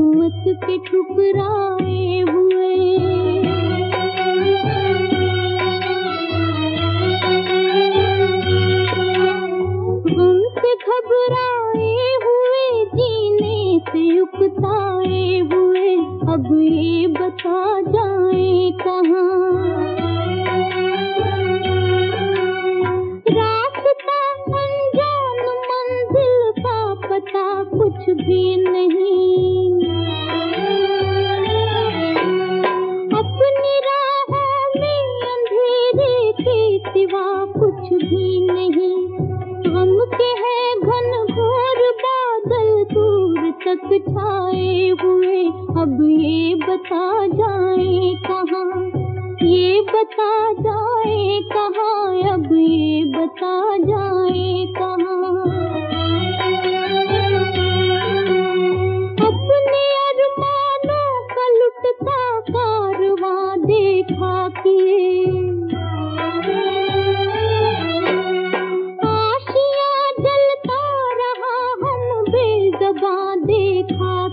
किस्मत के ठुकराए हुए। हमसे घबराए हुए, जीने से उकताए हुए। अब ये बता जाए कहाँ। रास्ता अनजान मंजिल का पता कुछ भी नहीं। भी नहीं। गम के है घन घोर बादल दूर तक छाए हुए। अब ये बता जाए कहाँ, ये बता जाए कहाँ, अब ये बता जाए कहाँ। अपने अरमानों का लुटता कारवां देखा किए।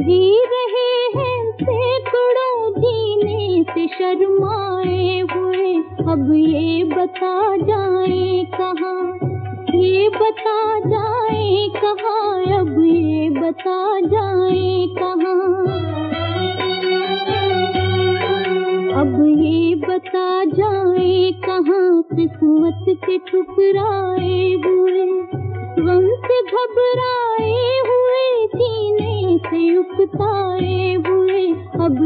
जी रहे हैं सैकड़ों जीने से शर्माए हुए। अब ये बता जाए कहाँ, ये बता जाए कहाँ, अब ये बता जाए कहाँ। अब ये बता जाए कहाँ किस्मत के ठुकराए हुए। से घबराए हुए जीने पाए हुए अब